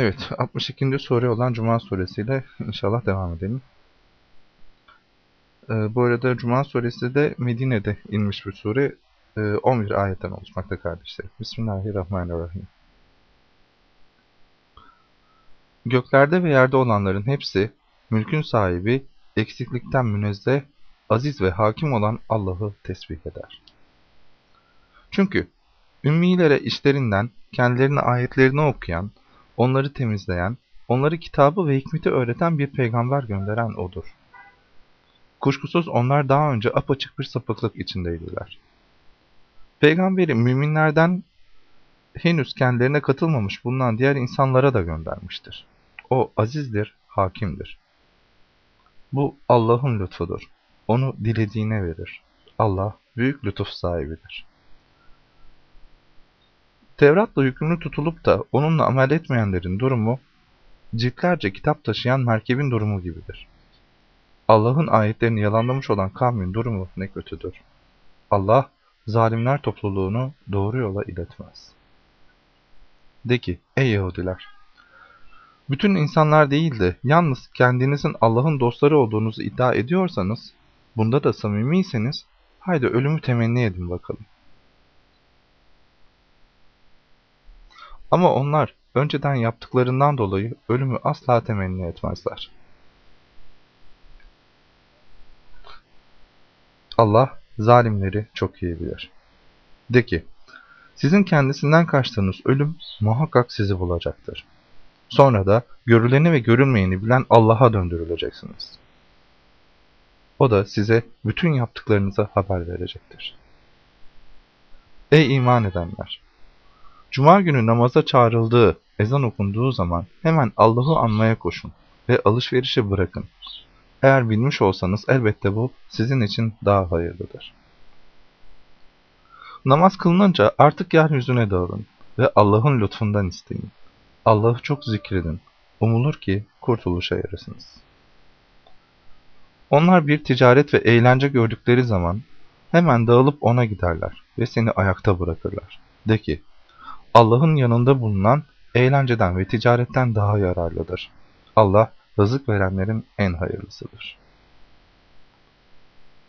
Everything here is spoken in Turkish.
Evet, 62. sure olan Cuma suresiyle inşallah devam edelim. Ee, bu arada Cuma suresi de Medine'de inmiş bir sure. Ee, 11 ayetten oluşmakta kardeşlerim. Bismillahirrahmanirrahim. Göklerde ve yerde olanların hepsi, mülkün sahibi, eksiklikten münezzeh, aziz ve hakim olan Allah'ı tesbih eder. Çünkü ümmilere işlerinden kendilerine ayetlerini okuyan, onları temizleyen, onları kitabı ve hikmeti öğreten bir peygamber gönderen O'dur. Kuşkusuz onlar daha önce apaçık bir sapıklık içindeydiler. Peygamberi müminlerden henüz kendilerine katılmamış bulunan diğer insanlara da göndermiştir. O azizdir, hakimdir. Bu Allah'ın lütfudur. Onu dilediğine verir. Allah büyük lütuf sahibidir. Tevrat'la yükümlü tutulup da onunla amel etmeyenlerin durumu, ciltlerce kitap taşıyan merkebin durumu gibidir. Allah'ın ayetlerini yalanlamış olan kavmin durumu ne kötüdür. Allah, zalimler topluluğunu doğru yola iletmez. De ki, ey Yahudiler! Bütün insanlar değil de yalnız kendinizin Allah'ın dostları olduğunuzu iddia ediyorsanız, bunda da samimiyseniz, haydi ölümü temenni edin bakalım. Ama onlar önceden yaptıklarından dolayı ölümü asla temenni etmezler. Allah zalimleri çok iyi bilir. De ki, sizin kendisinden kaçtığınız ölüm muhakkak sizi bulacaktır. Sonra da görüleni ve görülmeyeni bilen Allah'a döndürüleceksiniz. O da size bütün yaptıklarınıza haber verecektir. Ey iman edenler! Cuma günü namaza çağrıldığı, ezan okunduğu zaman hemen Allah'ı anmaya koşun ve alışverişi bırakın. Eğer bilmiş olsanız elbette bu sizin için daha hayırlıdır. Namaz kılınınca artık yeryüzüne dağılın ve Allah'ın lütfundan isteyin. Allah'ı çok zikredin. Umulur ki kurtuluşa yarasınız. Onlar bir ticaret ve eğlence gördükleri zaman hemen dağılıp ona giderler ve seni ayakta bırakırlar. De ki, Allah'ın yanında bulunan eğlenceden ve ticaretten daha yararlıdır. Allah rızık verenlerin en hayırlısıdır.